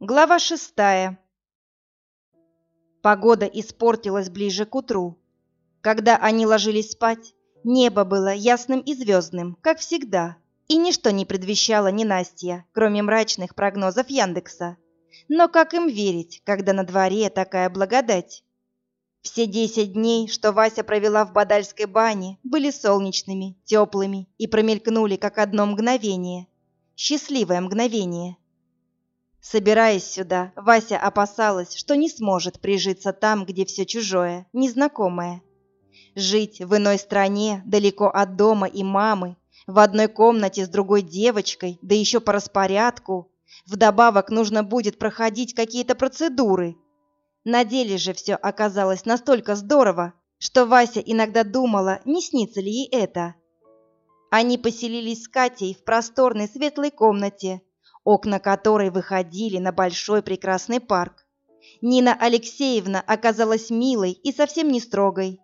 Глава шестая. Погода испортилась ближе к утру. Когда они ложились спать, небо было ясным и звездным, как всегда, и ничто не предвещало ненастья, кроме мрачных прогнозов Яндекса. Но как им верить, когда на дворе такая благодать? Все десять дней, что Вася провела в Бадальской бане, были солнечными, теплыми и промелькнули как одно мгновение. Счастливое мгновение. Собираясь сюда, Вася опасалась, что не сможет прижиться там, где все чужое, незнакомое. Жить в иной стране, далеко от дома и мамы, в одной комнате с другой девочкой, да еще по распорядку. Вдобавок нужно будет проходить какие-то процедуры. На деле же все оказалось настолько здорово, что Вася иногда думала, не снится ли ей это. Они поселились с Катей в просторной светлой комнате, окна которой выходили на большой прекрасный парк. Нина Алексеевна оказалась милой и совсем не строгой.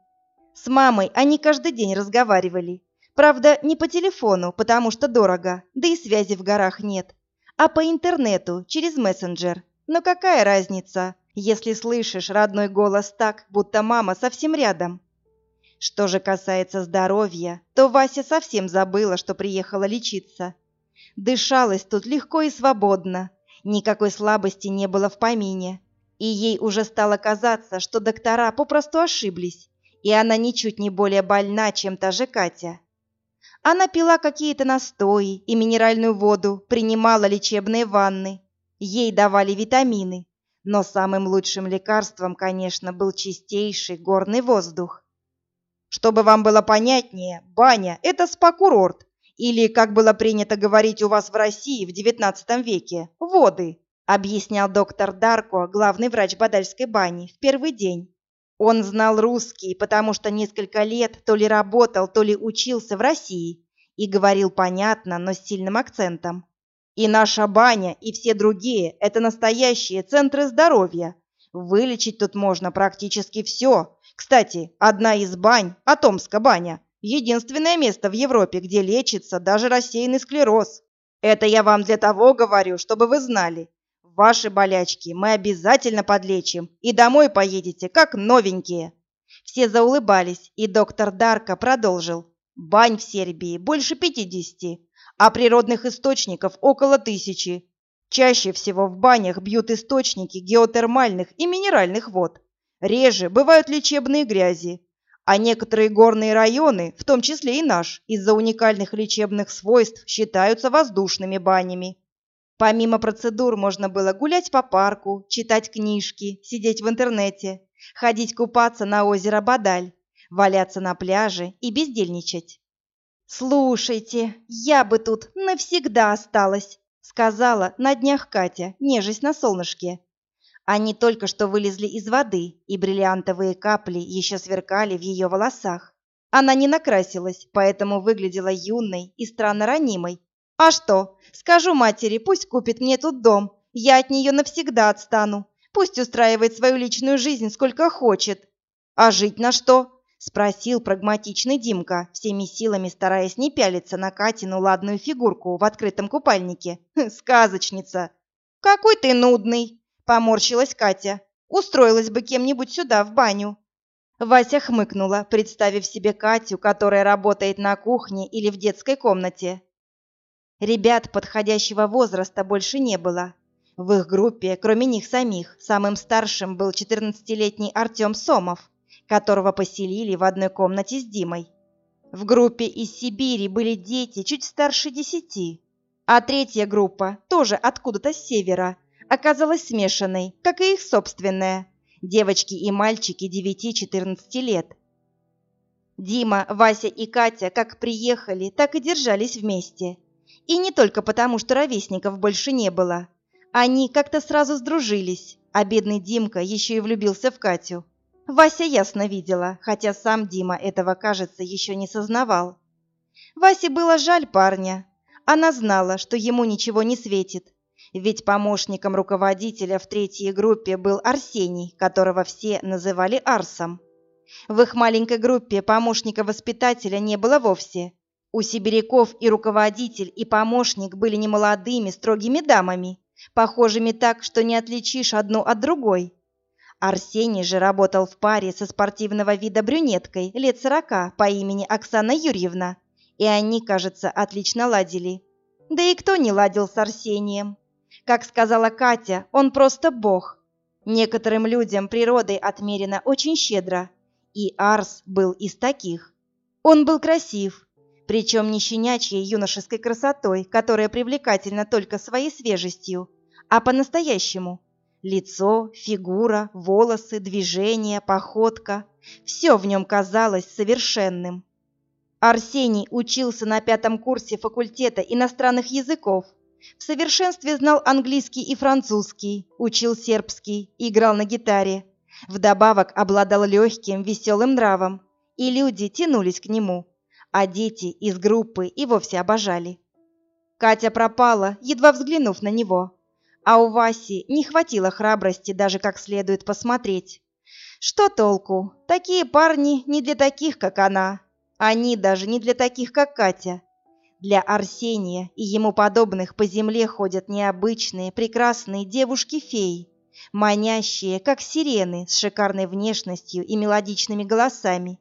С мамой они каждый день разговаривали. Правда, не по телефону, потому что дорого, да и связи в горах нет, а по интернету, через мессенджер. Но какая разница, если слышишь родной голос так, будто мама совсем рядом? Что же касается здоровья, то Вася совсем забыла, что приехала лечиться. Дышалось тут легко и свободно, никакой слабости не было в помине, и ей уже стало казаться, что доктора попросту ошиблись, и она ничуть не более больна, чем та же Катя. Она пила какие-то настои и минеральную воду, принимала лечебные ванны. Ей давали витамины, но самым лучшим лекарством, конечно, был чистейший горный воздух. Чтобы вам было понятнее, баня – это спа-курорт, или, как было принято говорить у вас в России в XIX веке, воды, объяснял доктор Дарко, главный врач Бадальской бани, в первый день. Он знал русский, потому что несколько лет то ли работал, то ли учился в России и говорил понятно, но с сильным акцентом. И наша баня, и все другие – это настоящие центры здоровья. Вылечить тут можно практически все. Кстати, одна из бань, Атомска баня, Единственное место в Европе, где лечится даже рассеянный склероз. Это я вам для того говорю, чтобы вы знали. Ваши болячки мы обязательно подлечим, и домой поедете, как новенькие». Все заулыбались, и доктор Дарка продолжил. «Бань в Сербии больше пятидесяти, а природных источников около тысячи. Чаще всего в банях бьют источники геотермальных и минеральных вод. Реже бывают лечебные грязи, а некоторые горные районы, в том числе и наш, из-за уникальных лечебных свойств считаются воздушными банями. Помимо процедур можно было гулять по парку, читать книжки, сидеть в интернете, ходить купаться на озеро Бадаль, валяться на пляже и бездельничать. «Слушайте, я бы тут навсегда осталась», — сказала на днях Катя, нежесть на солнышке. Они только что вылезли из воды, и бриллиантовые капли еще сверкали в ее волосах. Она не накрасилась, поэтому выглядела юной и странно ранимой. «А что? Скажу матери, пусть купит мне тут дом. Я от нее навсегда отстану. Пусть устраивает свою личную жизнь сколько хочет». «А жить на что?» — спросил прагматичный Димка, всеми силами стараясь не пялиться на Катину ладную фигурку в открытом купальнике. «Сказочница!» «Какой ты нудный!» Поморщилась Катя. Устроилась бы кем-нибудь сюда, в баню. Вася хмыкнула, представив себе Катю, которая работает на кухне или в детской комнате. Ребят подходящего возраста больше не было. В их группе, кроме них самих, самым старшим был 14-летний Артем Сомов, которого поселили в одной комнате с Димой. В группе из Сибири были дети чуть старше десяти, а третья группа, тоже откуда-то с севера, оказалась смешанной, как и их собственная. Девочки и мальчики 9-14 лет. Дима, Вася и Катя как приехали, так и держались вместе. И не только потому, что ровесников больше не было. Они как-то сразу сдружились, а бедный Димка еще и влюбился в Катю. Вася ясно видела, хотя сам Дима этого, кажется, еще не сознавал. Васе было жаль парня. Она знала, что ему ничего не светит, ведь помощником руководителя в третьей группе был Арсений, которого все называли Арсом. В их маленькой группе помощника воспитателя не было вовсе. У сибиряков и руководитель, и помощник были не молодыми, строгими дамами, похожими так, что не отличишь одну от другой. Арсений же работал в паре со спортивного вида брюнеткой лет сорока по имени Оксана Юрьевна, и они, кажется, отлично ладили. Да и кто не ладил с Арсением? Как сказала Катя, он просто бог. Некоторым людям природой отмерено очень щедро, и Арс был из таких. Он был красив, причем не щенячьей юношеской красотой, которая привлекательна только своей свежестью, а по-настоящему. Лицо, фигура, волосы, движение, походка – все в нем казалось совершенным. Арсений учился на пятом курсе факультета иностранных языков. В совершенстве знал английский и французский, учил сербский, играл на гитаре. Вдобавок обладал легким, веселым нравом, и люди тянулись к нему, а дети из группы и вовсе обожали. Катя пропала, едва взглянув на него, а у Васи не хватило храбрости даже как следует посмотреть. Что толку? Такие парни не для таких, как она. Они даже не для таких, как Катя. Для Арсения и ему подобных по земле ходят необычные, прекрасные девушки-феи, манящие, как сирены, с шикарной внешностью и мелодичными голосами.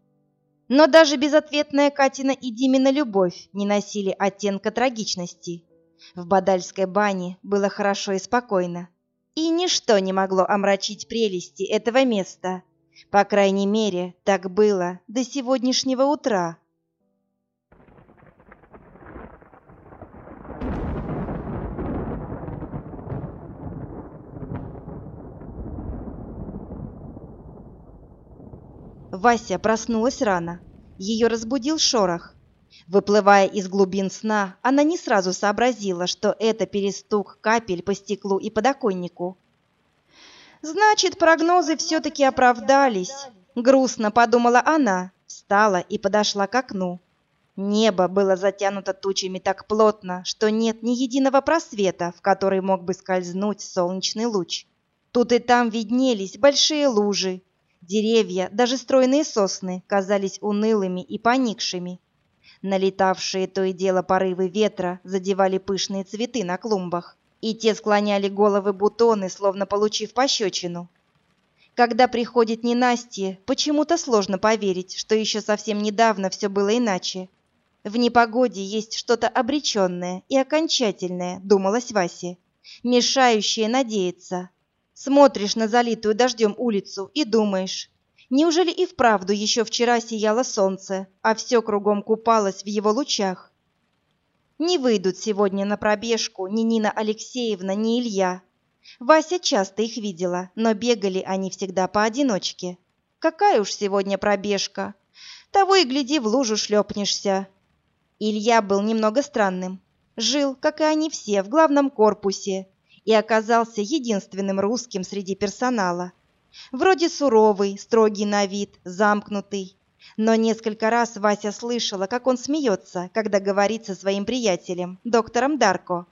Но даже безответная Катина и Димина любовь не носили оттенка трагичности. В Бадальской бане было хорошо и спокойно. И ничто не могло омрачить прелести этого места. По крайней мере, так было до сегодняшнего утра. Вася проснулась рано. Ее разбудил шорох. Выплывая из глубин сна, она не сразу сообразила, что это перестук капель по стеклу и подоконнику. «Значит, прогнозы все-таки оправдались», — грустно подумала она, встала и подошла к окну. Небо было затянуто тучами так плотно, что нет ни единого просвета, в который мог бы скользнуть солнечный луч. Тут и там виднелись большие лужи. Деревья, даже стройные сосны, казались унылыми и поникшими. Налетавшие то и дело порывы ветра задевали пышные цветы на клумбах, и те склоняли головы бутоны, словно получив пощечину. Когда приходит ненастье, почему-то сложно поверить, что еще совсем недавно все было иначе. В непогоде есть что-то обреченное и окончательное, думалась Васе, мешающее надеяться. Смотришь на залитую дождем улицу и думаешь, Неужели и вправду еще вчера сияло солнце, а все кругом купалось в его лучах? Не выйдут сегодня на пробежку ни Нина Алексеевна, ни Илья. Вася часто их видела, но бегали они всегда поодиночке. Какая уж сегодня пробежка! Того и гляди, в лужу шлепнешься. Илья был немного странным. Жил, как и они все, в главном корпусе и оказался единственным русским среди персонала. Вроде суровый, строгий на вид, замкнутый. Но несколько раз Вася слышала, как он смеется, когда говорит со своим приятелем, доктором Дарко.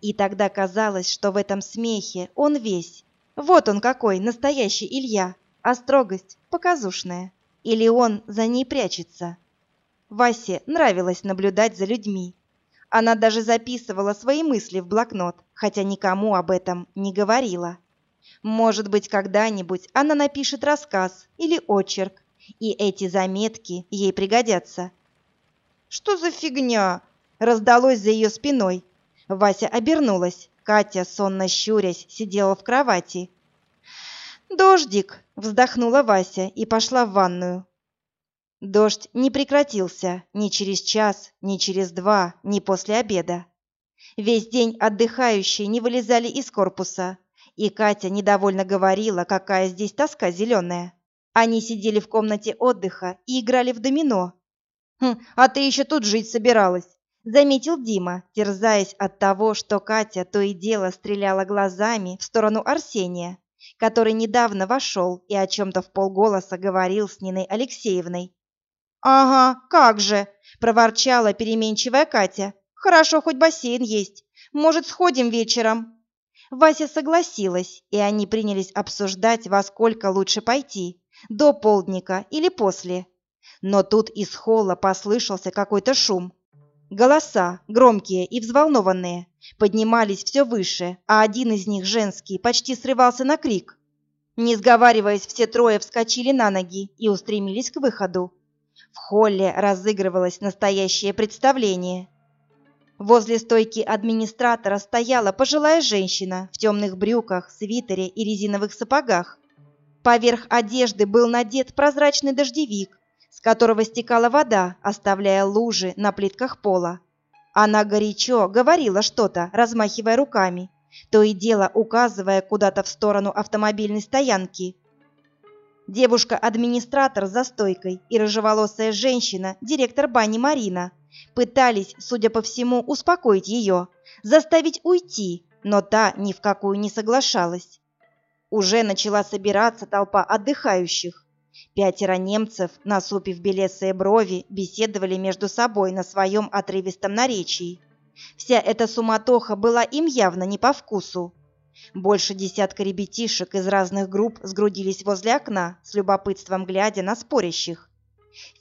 И тогда казалось, что в этом смехе он весь. Вот он какой, настоящий Илья, а строгость показушная. Или он за ней прячется. Васе нравилось наблюдать за людьми. Она даже записывала свои мысли в блокнот, хотя никому об этом не говорила. Может быть, когда-нибудь она напишет рассказ или очерк, и эти заметки ей пригодятся. «Что за фигня?» — раздалось за ее спиной. Вася обернулась. Катя, сонно щурясь, сидела в кровати. «Дождик!» — вздохнула Вася и пошла в ванную. Дождь не прекратился ни через час, ни через два, ни после обеда. Весь день отдыхающие не вылезали из корпуса, и Катя недовольно говорила, какая здесь тоска зеленая. Они сидели в комнате отдыха и играли в домино. «Хм, а ты еще тут жить собиралась», — заметил Дима, терзаясь от того, что Катя то и дело стреляла глазами в сторону Арсения, который недавно вошел и о чем-то в полголоса говорил с Ниной Алексеевной. «Ага, как же!» — проворчала переменчивая Катя. «Хорошо, хоть бассейн есть. Может, сходим вечером?» Вася согласилась, и они принялись обсуждать, во сколько лучше пойти, до полдника или после. Но тут из холла послышался какой-то шум. Голоса, громкие и взволнованные, поднимались все выше, а один из них, женский, почти срывался на крик. Не сговариваясь, все трое вскочили на ноги и устремились к выходу. В холле разыгрывалось настоящее представление. Возле стойки администратора стояла пожилая женщина в темных брюках, свитере и резиновых сапогах. Поверх одежды был надет прозрачный дождевик, с которого стекала вода, оставляя лужи на плитках пола. Она горячо говорила что-то, размахивая руками, то и дело указывая куда-то в сторону автомобильной стоянки. Девушка-администратор за стойкой и рыжеволосая женщина, директор бани Марина, пытались, судя по всему, успокоить ее, заставить уйти, но та ни в какую не соглашалась. Уже начала собираться толпа отдыхающих. Пятеро немцев, насупив белесые брови, беседовали между собой на своем отрывистом наречии. Вся эта суматоха была им явно не по вкусу. Больше десятка ребятишек из разных групп сгрудились возле окна, с любопытством глядя на спорящих.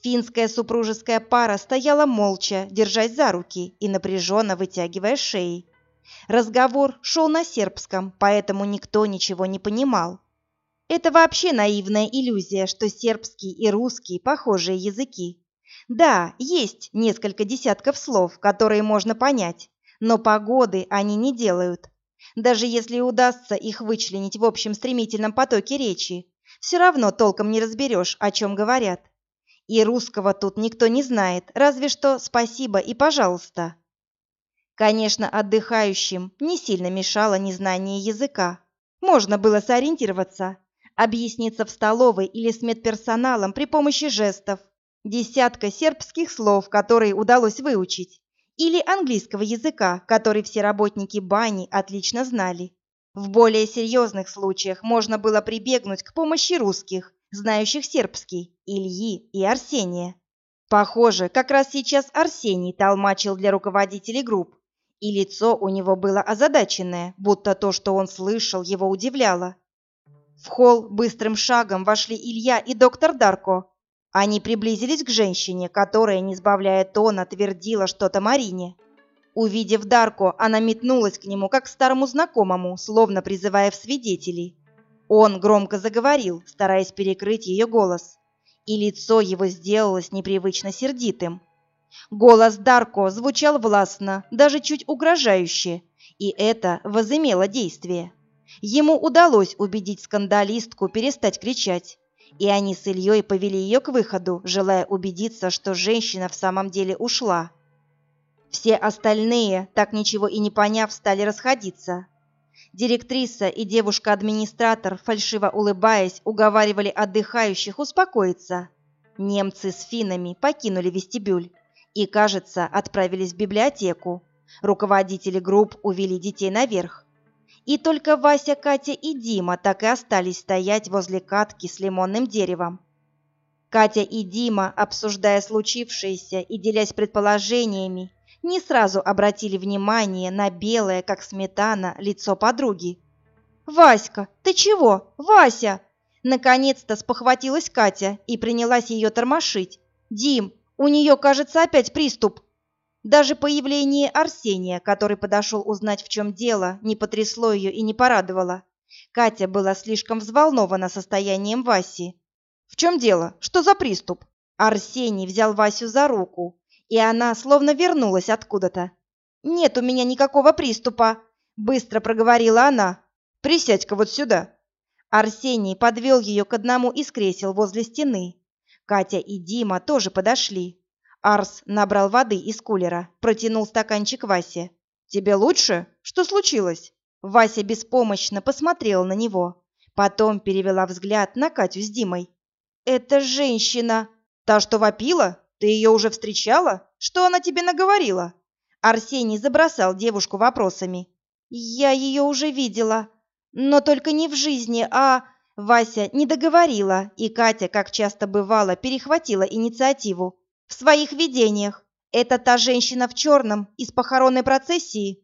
Финская супружеская пара стояла молча, держась за руки и напряженно вытягивая шеи. Разговор шел на сербском, поэтому никто ничего не понимал. Это вообще наивная иллюзия, что сербский и русский похожие языки. Да, есть несколько десятков слов, которые можно понять, но погоды они не делают. Даже если удастся их вычленить в общем стремительном потоке речи, все равно толком не разберешь, о чем говорят. И русского тут никто не знает, разве что спасибо и пожалуйста. Конечно, отдыхающим не сильно мешало незнание языка. Можно было сориентироваться, объясниться в столовой или с медперсоналом при помощи жестов, десятка сербских слов, которые удалось выучить, или английского языка, который все работники бани отлично знали. В более серьезных случаях можно было прибегнуть к помощи русских, знающих сербский, Ильи и Арсения. Похоже, как раз сейчас Арсений толмачил для руководителей групп, и лицо у него было озадаченное, будто то, что он слышал, его удивляло. В холл быстрым шагом вошли Илья и доктор Дарко. Они приблизились к женщине, которая, не сбавляя тона, твердила что-то Марине. Увидев Дарко, она метнулась к нему, как к старому знакомому, словно призывая в свидетелей. Он громко заговорил, стараясь перекрыть ее голос, и лицо его сделалось непривычно сердитым. Голос Дарко звучал властно, даже чуть угрожающе, и это возымело действие. Ему удалось убедить скандалистку перестать кричать, и они с Ильей повели ее к выходу, желая убедиться, что женщина в самом деле ушла. Все остальные, так ничего и не поняв, стали расходиться. Директриса и девушка-администратор, фальшиво улыбаясь, уговаривали отдыхающих успокоиться. Немцы с финнами покинули вестибюль и, кажется, отправились в библиотеку. Руководители групп увели детей наверх. И только Вася, Катя и Дима так и остались стоять возле катки с лимонным деревом. Катя и Дима, обсуждая случившееся и делясь предположениями, не сразу обратили внимание на белое, как сметана, лицо подруги. «Васька, ты чего? Вася!» Наконец-то спохватилась Катя и принялась ее тормошить. «Дим, у нее, кажется, опять приступ!» Даже появление Арсения, который подошел узнать, в чем дело, не потрясло ее и не порадовало. Катя была слишком взволнована состоянием Васи. «В чем дело? Что за приступ?» Арсений взял Васю за руку, и она словно вернулась откуда-то. «Нет у меня никакого приступа», — быстро проговорила она. «Присядь-ка вот сюда». Арсений подвел ее к одному из кресел возле стены. Катя и Дима тоже подошли. Арс набрал воды из кулера, протянул стаканчик Васе. «Тебе лучше? Что случилось?» Вася беспомощно посмотрел на него. Потом перевела взгляд на Катю с Димой. «Это женщина!» «Та, что вопила? Ты ее уже встречала? Что она тебе наговорила?» Арсений забросал девушку вопросами. «Я ее уже видела, но только не в жизни, а...» Вася не договорила, и Катя, как часто бывало, перехватила инициативу. В своих видениях. Это та женщина в черном из похоронной процессии?